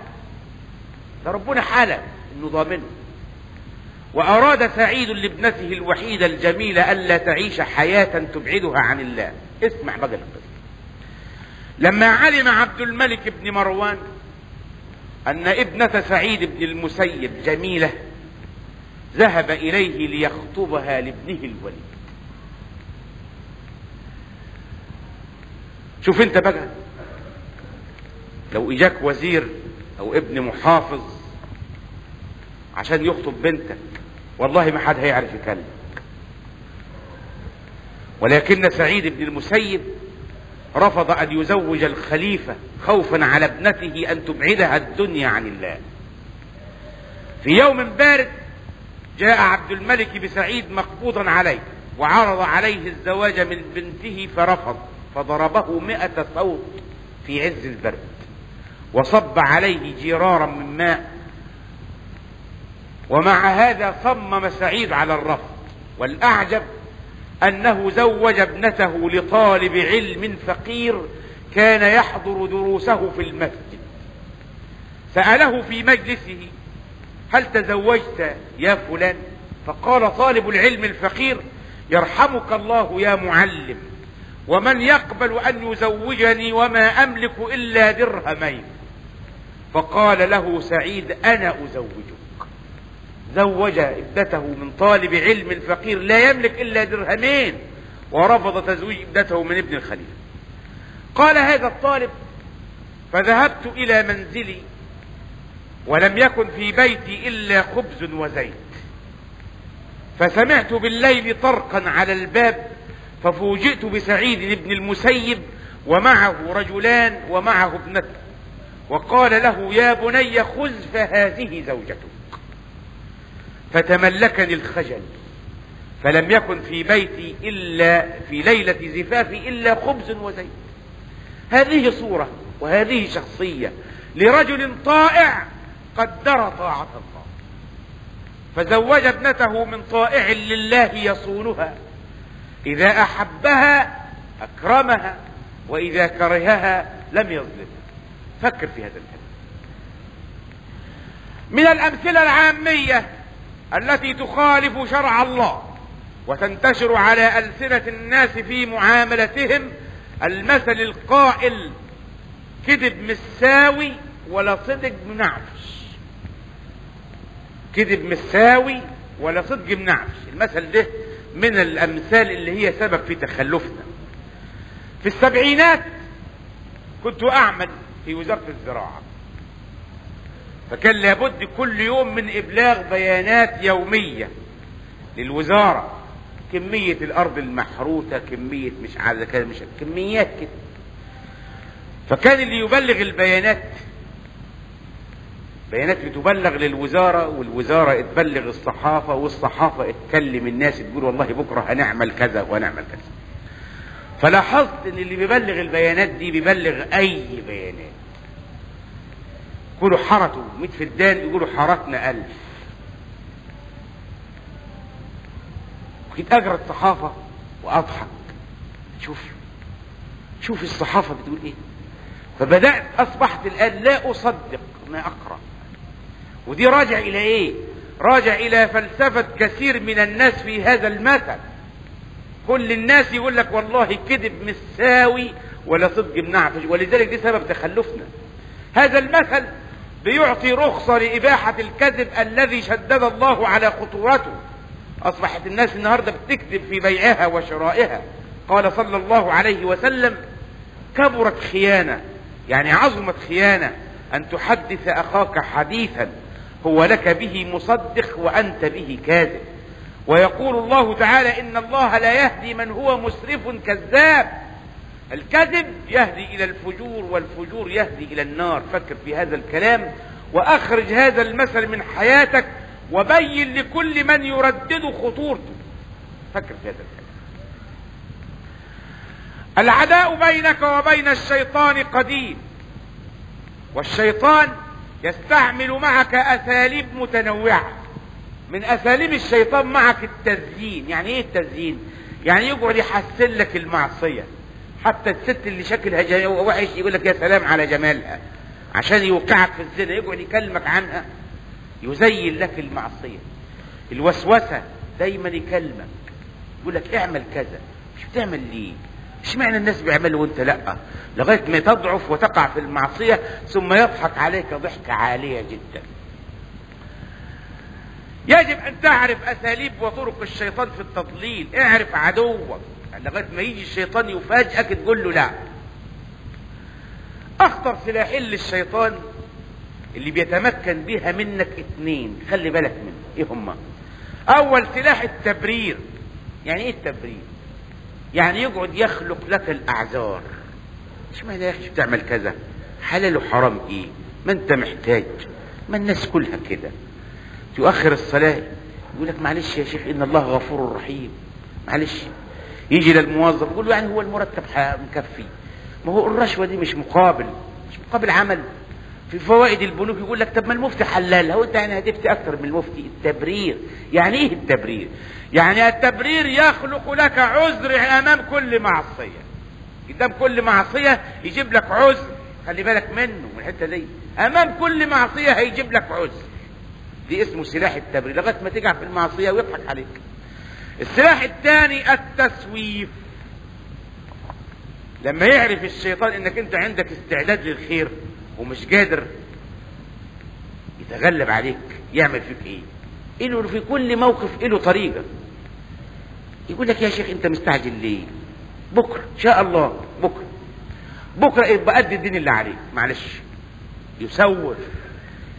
ده ربنا حلف أنه ضامنه. وأراد سعيد لابنته الوحيدة الجميلة ألا تعيش حياة تبعدها عن الله. اسمع بقى القصة. لما علم عبد الملك بن مروان أن ابنة سعيد بن المسيب جميلة ذهب إليه ليخطبها لابنه الوليد. شوف انت بقى لو إجاك وزير أو ابن محافظ عشان يخطب بنتك والله ما حد هيعرف يكلم. ولكن سعيد بن المسيب رفض أن يزوج الخليفة خوفا على ابنته أن تبعدها الدنيا عن الله. في يوم بارد جاء عبد الملك بسعيد مقبوضا عليه وعرض عليه الزواج من بنته فرفض فضربه مئة صوت في عز البرد وصب عليه جرارا من ماء ومع هذا صمم سعيد على الرفض والأعجب أنه زوج ابنته لطالب علم فقير كان يحضر دروسه في المسجد. سأله في مجلسه هل تزوجت يا فلان؟ فقال طالب العلم الفقير يرحمك الله يا معلم ومن يقبل أن يزوجني وما أملك إلا درهمين. فقال له سعيد أنا أزوجك. زوج ابنته من طالب علم فقير لا يملك إلا درهمين ورفض تزويج ابنته من ابن الخليفه قال هذا الطالب فذهبت إلى منزلي ولم يكن في بيتي إلا خبز وزيت. فسمعت بالليل طرقا على الباب ففوجئت بسعيد بن المسيب ومعه رجلان ومعه ابنته. وقال له يا بني خذ فهذه زوجتك. فتملكني الخجل. فلم يكن في بيتي إلا في ليلة زفافي إلا خبز وزيت. هذه صورة وهذه شخصية لرجل طائع قدر طاعة الله. فزوج ابنته من طائع لله يصونها. إذا أحبها أكرمها وإذا كرهها لم يظلمها. فكر في هذا الكلام من الأمثلة العامية التي تخالف شرع الله وتنتشر على ألسنة الناس في معاملتهم المثل القائل كذب مساوي ولا صدق منعفش كذب مساوي ولا صدق منعفش المثل ده من الأمثال اللي هي سبب في تخلفنا. في السبعينات كنت أعمل في وزارة الزراعة. فكان لابد كل يوم من إبلاغ بيانات يومية للوزارة. كمية الأرض المحروثة كمية مش عارف كده مش كميات كده. فكان اللي يبلغ البيانات بيانات بتبلغ للوزارة والوزارة تبلغ الصحافة والصحافة تكلم الناس تقول والله بكرة هنعمل كذا وهنعمل كذا. فلاحظت إن اللي بيبلغ البيانات دي بيبلغ أي بيانات. يقولوا حرتوا 100 فدان يقولوا حرتنا 1000 وكنت اقرا الصحافة وأضحك. شوف شوف الصحافة بتقول إيه. فبدأت أصبحت الآن لا أصدق ما أقرأ. ودي راجع إلى إيه؟ راجع إلى فلسفة كثير من الناس في هذا المثل. كل الناس يقول لك والله كذب مساوي ولا صدق منعفش ولذلك دي سبب تخلفنا. هذا المثل بيعطي رخصة لإباحة الكذب الذي شدد الله على خطورته أصبحت الناس النهاردة بتكذب في بيعها وشرائها. قال صلى الله عليه وسلم كبرت خيانة. يعني عظمت خيانة. أن تحدث أخاك حديثا هو لك به مصدق وأنت به كاذب. ويقول الله تعالى إن الله لا يهدي من هو مسرف كذاب. الكذب يهدي إلى الفجور والفجور يهدي إلى النار. فكر في هذا الكلام وأخرج هذا المثل من حياتك وبين لكل من يردد خطورته. فكر في هذا الكلام. العداء بينك وبين الشيطان قديم والشيطان يستعمل معك أساليب متنوعة. من أساليب الشيطان معك التزيين. يعني إيه التزيين؟ يعني يقعد يحسن لك المعصية. حتى الست اللي شكلها وحش يقول لك يا سلام على جمالها. عشان يوقعك في الزنا يقعد يكلمك عنها. يزين لك المعصية. الوسوسة دايما يكلمك. يقول لك اعمل كذا. مش بتعمل ليه مش معنى الناس بيعملوا وانت لا. لغاية ما تضعف وتقع في المعصية ثم يضحك عليك ضحكة عالية جدا. يجب أن تعرف أساليب وطرق الشيطان في التضليل. اعرف عدوك. لغاية ما يجي الشيطان يفاجئك تقول له لا. أخطر سلاحين للشيطان اللي بيتمكن بها منك اتنين خلي بالك منه إيه هما أول سلاح التبرير. يعني إيه التبرير؟ يعني يقعد يخلق لك الأعذار. مش معنى يا أخي؟ بتعمل كذا؟ حلال وحرام إيه؟ ما أنت محتاج. ما الناس كلها كده. تؤخر الصلاة يقول لك معلش يا شيخ إن الله غفور رحيم. معلش. يجي للموظف يقول له يعني هو المرتب مكفي. ما هو الرشوة دي مش مقابل مش مقابل عمل. في فوائد البنوك يقول لك طب ما المفتي حلال. هو انت يعني هتفتي أكتر من المفتي. التبرير. يعني إيه التبرير؟ يعني التبرير يخلق لك عذر أمام كل معصية. قدام كل معصية يجيب لك عذر. خلي بالك منه من الحتة دي. أمام كل معصية هيجيب لك عذر. دي اسمه سلاح التبرير. لغاية ما تقع في المعصية ويضحك عليك. السلاح الثاني التسويف. لما يعرف الشيطان إنك أنت عندك استعداد للخير ومش قادر يتغلب عليك يعمل فيك إيه؟ إنه في كل موقف له طريقة. يقول لك يا شيخ أنت مستعجل ليه؟ بكرة إن شاء الله بكرة. بكرة يبقى قد الدين اللي عليك. معلش. يسوف.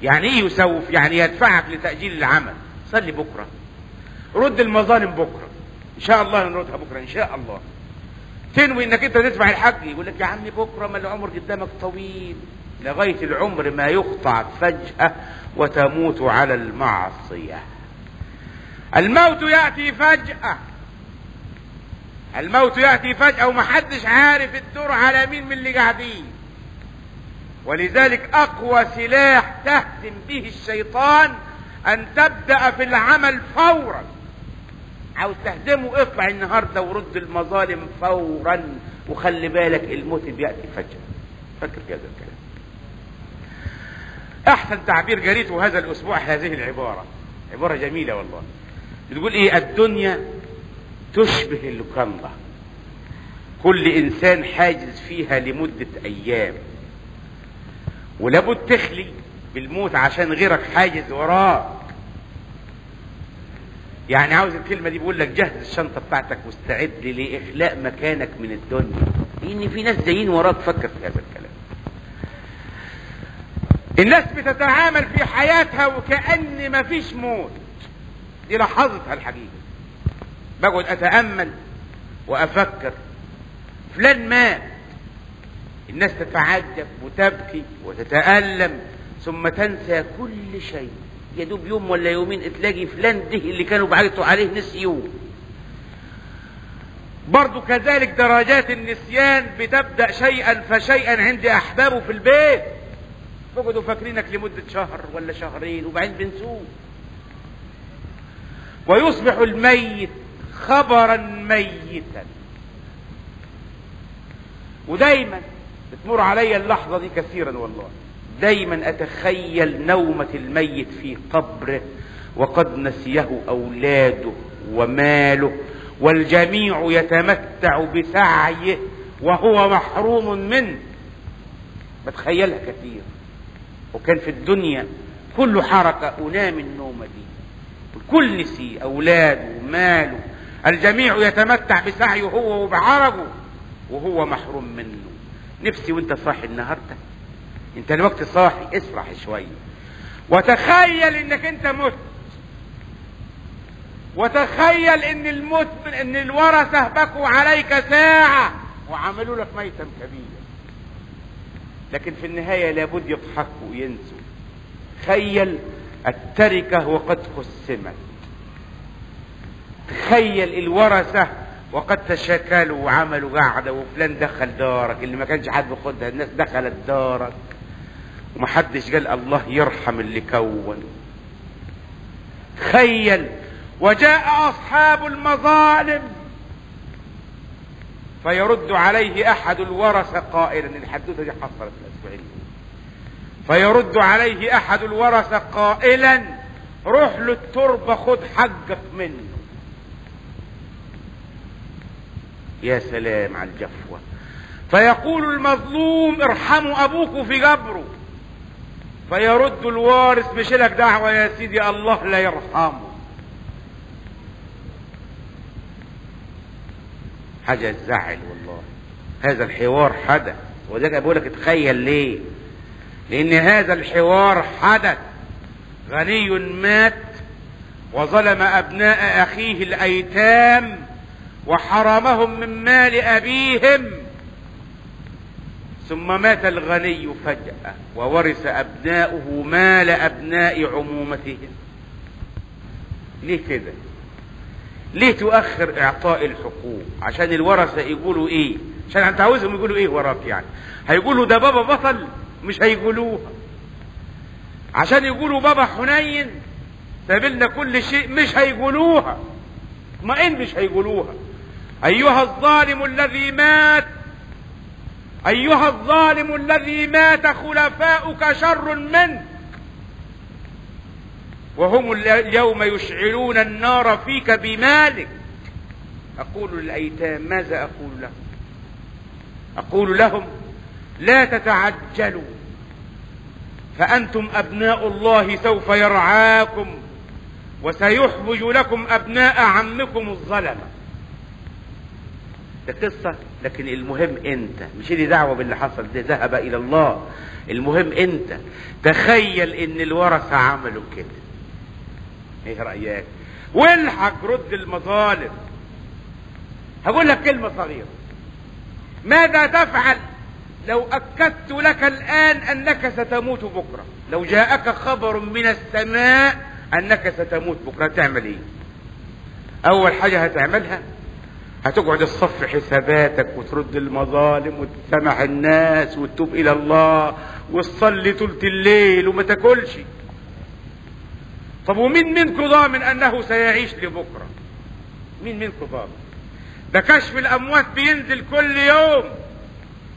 يعني إيه يسوف؟ يعني يدفعك لتأجيل العمل. صلي بكرة. رد المظالم بكرة. إن شاء الله نردها بكرة إن شاء الله. تنوي إنك أنت تدفع الحج يقول لك يا عمي بكرة ما العمر قدامك طويل. لغاية العمر ما يقطع فجأة وتموت على المعصية. الموت يأتي فجأة. الموت يأتي فجأة ومحدش عارف الدور على مين من اللي قاعدين. ولذلك أقوى سلاح تهزم به الشيطان أن تبدأ في العمل فورا. عاوز تهزمه اطلع النهارده ورد المظالم فورا وخلي بالك الموت بيأتي فجأة. فكر كذا الكلام؟ أحسن تعبير قريته هذا الأسبوع هذه العبارة. عبارة جميلة والله. بتقول إيه؟ الدنيا تشبه اللوكاندا كل إنسان حاجز فيها لمدة أيام. ولابد تخلي بالموت عشان غيرك حاجز وراك يعني عاوز الكلمة دي بيقول لك جهز الشنطة بتاعتك واستعد لإخلاء مكانك من الدنيا. لأن في ناس جايين وراك فكر في هذا الكلام. الناس بتتعامل في حياتها وكأن مفيش موت. دي لحظتها الحقيقة. بقعد أتأمل وأفكر. فلان مات. الناس تتعجب وتبكي وتتألم ثم تنسى كل شيء. يا دوب يوم ولا يومين تلاقي فلان ده اللي كانوا بعيطوا عليه نسيوه برضو كذلك درجات النسيان بتبدأ شيئا فشيئا عند أحبابه في البيت. بقعدوا فاكرينك لمدة شهر ولا شهرين وبعدين بنسوه. ويصبح الميت خبرا ميتا. ودايما بتمر علي اللحظة دي كثيرا والله. دايما أتخيل نومة الميت في قبره وقد نسيه أولاده وماله والجميع يتمتع بسعيه وهو محروم منه. بتخيلها كثير. وكان في الدنيا كل حركة أنام النومة دي. الكل نسي أولاده وماله. الجميع يتمتع بسعيه هو وبعرجه وهو محروم منه. نفسي وانت صاحي النهارده. انت الوقت صاحي اسرح شوية وتخيل انك انت مت. وتخيل ان الموت ان الورثة بكوا عليك ساعة وعملوا لك ميتا كبيرا. لكن في النهاية لابد يضحكوا وينسوا. تخيل التركة وقد قسمت تخيل الورثة وقد تشاكلوا وعملوا قاعدة وفلان دخل دارك اللي ما كانش حد بياخدها الناس دخلت دارك. محدش قال الله يرحم اللي كون. تخيل وجاء أصحاب المظالم فيرد عليه أحد الورثه قائلا الحدوتة دي حصلت الأسبوعين. فيرد عليه أحد الورثه قائلا روح له التربة خد حقك منه. يا سلام على الجفوة. فيقول المظلوم ارحموا أبوك في قبره. فيرد الوارث مش لك دعوة يا سيدي الله لا يرحمه. حاجة تزعل والله. هذا الحوار حدث. وذلك بقول لك تخيل ليه؟ لأن هذا الحوار حدث. غني مات وظلم أبناء أخيه الأيتام وحرمهم من مال أبيهم. ثم مات الغني فجأة وورث أبناؤه مال أبناء عمومتهم. ليه كده؟ ليه تؤخر إعطاء الحقوق؟ عشان الورثة يقولوا إيه؟ عشان أنت عاوزهم يقولوا إيه وراك يعني؟ هيقولوا ده بابا بطل مش هيقولوها. عشان يقولوا بابا حنين سابلنا كل شيء مش هيقولوها. إن مش هيقولوها. أيها الظالم الذي مات أيها الظالم الذي مات خلفاؤك شر منك وهم اليوم يشعلون النار فيك بمالك. أقول للأيتام ماذا أقول لهم؟ أقول لهم لا تتعجلوا. فأنتم أبناء الله سوف يرعاكم وسيحوج لكم أبناء عمكم الظلمة. ده قصة لكن المهم انت. مش لي دعوة باللي حصل ده ذهب إلى الله. المهم انت. تخيل إن الورثة عملوا كده. إيه رأيك؟ والحق رد المظالم. هقول لك كلمة صغيرة. ماذا تفعل لو أكدت لك الآن أنك ستموت بكرة؟ لو جاءك خبر من السماء أنك ستموت بكرة تعمل إيه؟ أول حاجة هتعملها هتقعد تصفي حساباتك وترد المظالم وتسامح الناس وتتوب إلى الله وتصلي طولة الليل وما تاكلش. طب ومين منكم ضامن أنه سيعيش لبكرة؟ مين منكم ضامن؟ ده كشف الأموات بينزل كل يوم.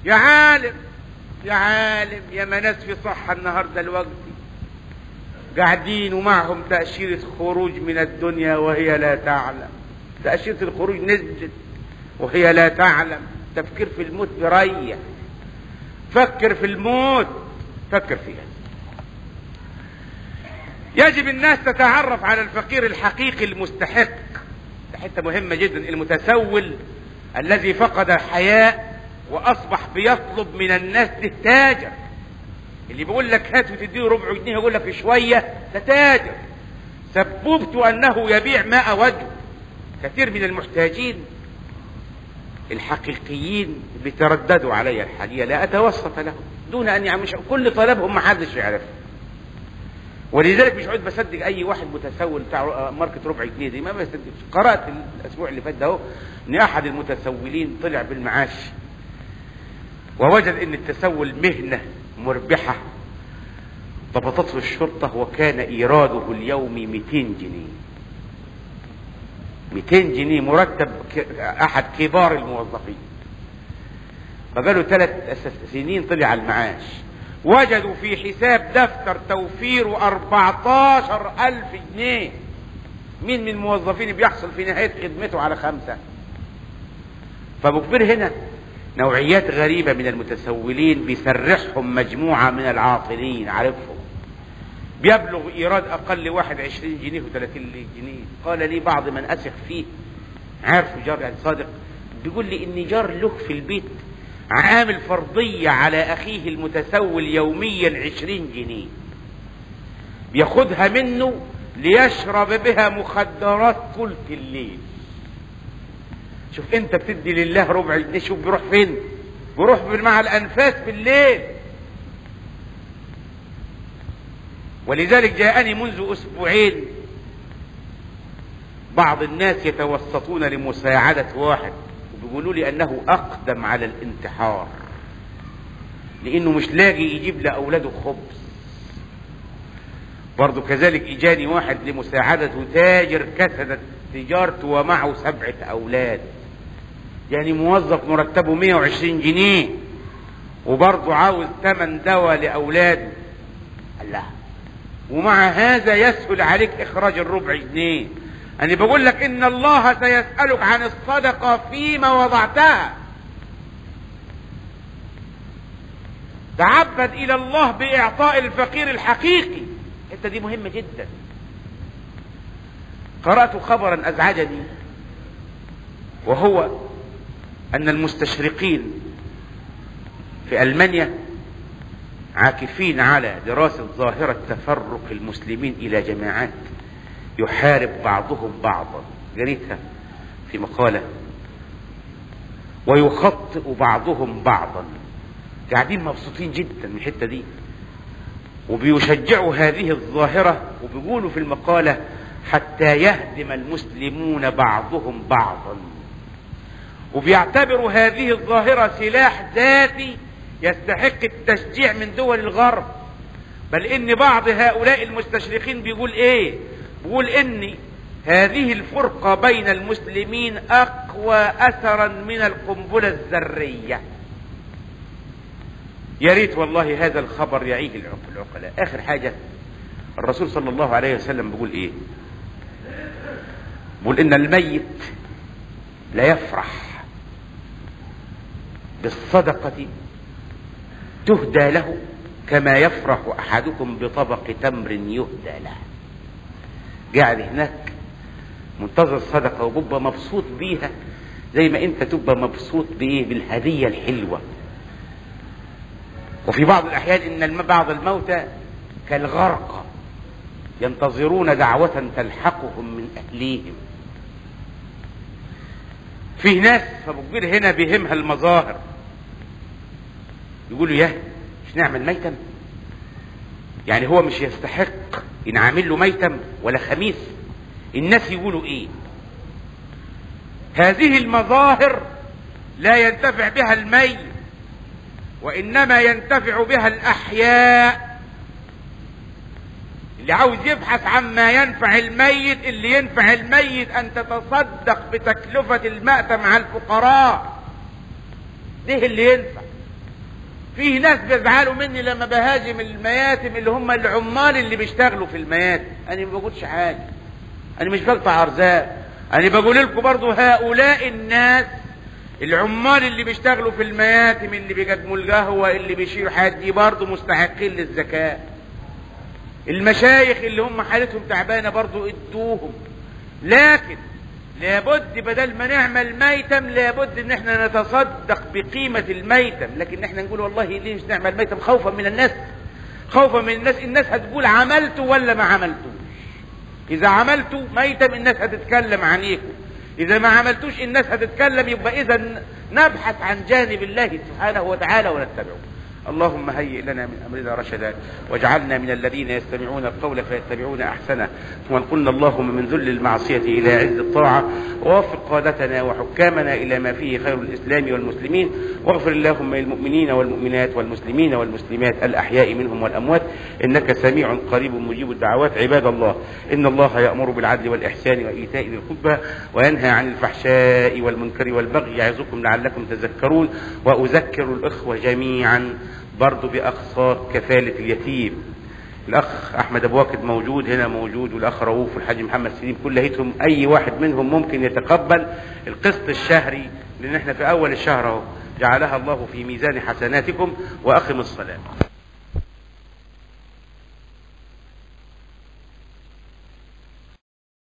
يا عالم يا عالم يا ناس في صحة النهاردة الوقت قاعدين ومعهم تأشيرة خروج من الدنيا وهي لا تعلم. تأشيرة الخروج نزلت وهي لا تعلم. تفكير في الموت بريح فكر في الموت. فكر فيها. يجب الناس تتعرف على الفقير الحقيقي المستحق. حتة مهمة جدا. المتسول الذي فقد الحياء وأصبح بيطلب من الناس تتاجر. اللي بيقول لك هات وتديه ربع جنيه يقول لك شوية تتاجر. سببت أنه يبيع ماء وجه. كثير من المحتاجين الحقيقيين بيترددوا علي الحالية لا أتوسط لهم دون أن يعني مش كل طلبهم ما حدش يعرفه ولذلك مش عود بصدق أي واحد متسول بتاع ماركة ربع جنيه دي ما بصدقش. قرأت الأسبوع اللي فات ده أهو إن أحد المتسولين طلع بالمعاش ووجد أن التسول مهنة مربحة ضبطته الشرطة وكان إيراده اليومي 200 جنيه. 200 جنيه مرتب أحد كبار الموظفين. فقالوا ثلاث سنين طلع على المعاش. وجدوا في حساب دفتر توفير 14 ألف جنيه. مين من الموظفين بيحصل في نهاية خدمته على خمسة؟ فمخبر هنا نوعيات غريبة من المتسولين بيسرحهم مجموعة من العاطلين عارفهم؟ بيبلغ إيراد أقل واحد عشرين جنيه وثلاثين جنيه. قال لي بعض من أثق فيه عارفه جار يعني صادق بيقول لي ان جار له في البيت عامل فرضية على أخيه المتسول يوميا عشرين جنيه. بياخدها منه ليشرب بها مخدرات طولة الليل. شوف أنت بتدي لله ربع جنيه شوف بيروح فين؟ بيروح مع الأنفاس بالليل. ولذلك جاءني منذ أسبوعين بعض الناس يتوسطون لمساعدة واحد وبيقولوا لي أنه أقدم على الانتحار لأنه مش لاقي يجيب لأولاده خبز. برضه كذلك إجاني واحد لمساعدته تاجر كسدت تجارته ومعه سبعة أولاد. يعني موظف مرتبه 120 جنيه وبرضه عاوز ثمن دواء لأولاده. الله. ومع هذا يسهل عليك إخراج الربع جنيه. أنا بقول لك إن الله سيسألك عن الصدقة فيما وضعتها. تعبد إلى الله بإعطاء الفقير الحقيقي. الحتة دي مهمة جدا. قرأت خبرا أزعجني وهو أن المستشرقين في ألمانيا عاكفين على دراسة ظاهرة تفرق المسلمين إلى جماعات يحارب بعضهم بعضا. قريتها في مقالة. ويخطئ بعضهم بعضا. قاعدين مبسوطين جدا من الحتة دي. وبيشجعوا هذه الظاهرة وبيقولوا في المقالة حتى يهدم المسلمون بعضهم بعضا. وبيعتبروا هذه الظاهرة سلاح ذاتي يستحق التشجيع من دول الغرب. بل إن بعض هؤلاء المستشرقين بيقول إيه؟ بيقول إن هذه الفرقة بين المسلمين أقوى اثرا من القنبلة الذرية. يا ريت والله هذا الخبر يعيه العقلاء. آخر حاجة الرسول صلى الله عليه وسلم بيقول إيه؟ بيقول إن الميت لا يفرح بالصدقة تهدى له كما يفرح أحدكم بطبق تمر يهدى له. قاعد هناك منتظر الصدقه وببقى مبسوط بيها زي ما انت تبقى مبسوط بايه بالهدية الحلوة. وفي بعض الأحيان إن بعض الموتى كالغرقى ينتظرون دعوة تلحقهم من أهليهم. فيه ناس فبقول هنا بهمها المظاهر يقولوا ياه مش نعمل ميتم؟ يعني هو مش يستحق نعمل له ميتم ولا خميس. الناس يقولوا إيه؟ هذه المظاهر لا ينتفع بها الميت وإنما ينتفع بها الأحياء. اللي عاوز يبحث عما ينفع الميت اللي ينفع الميت أن تتصدق بتكلفة المأتم على الفقراء. ده اللي ينفع؟ فيه ناس بيزعلوا مني لما بهاجم المياتم اللي هم العمال اللي بيشتغلوا في المياتم أنا ما بقولش حاجة. أنا مش بقطع أرزاق. أنا بقول لكم برضو هؤلاء الناس العمال اللي بيشتغلوا في المياتم اللي بيقدموا القهوة اللي بيشيلوا حاجات دي برضه مستحقين للزكاة. المشايخ اللي هم حالتهم تعبانة برضه ادوهم. لكن لابد بدل ما نعمل ميتم لابد إن إحنا نتصدق بقيمة الميتم. لكن إحنا نقول والله ليه مش نعمل ميتم؟ خوفا من الناس. خوفا من الناس الناس هتقول عملته ولا ما عملتوش. إذا عملته ميتم الناس هتتكلم عنيكم. إذا ما عملتوش الناس هتتكلم يبقى إذا نبحث عن جانب الله سبحانه وتعالى ونتبعه. اللهم هيئ لنا من أمرنا رشدا واجعلنا من الذين يستمعون القول فيتبعون أحسنه وانقلنا اللهم من ذل المعصية إلى عز الطاعة ووفق قادتنا وحكامنا إلى ما فيه خير الإسلام والمسلمين واغفر اللهم للمؤمنين والمؤمنات والمسلمين والمسلمات الأحياء منهم والأموات إنك سميع قريب مجيب الدعوات عباد الله إن الله يأمر بالعدل والإحسان وإيتاء ذي القربى وينهى عن الفحشاء والمنكر والبغي يعظكم لعلكم تذكرون وأذكر الإخوة جميعا. برضو بأقصى كفالة اليتيم. الأخ أحمد أبو واكد موجود هنا موجود والأخ رؤوف والحاج محمد سليم كلهتهم أي واحد منهم ممكن يتقبل القسط الشهري لأن إحنا في أول الشهر أهو. جعلها الله في ميزان حسناتكم وأقم الصلاة.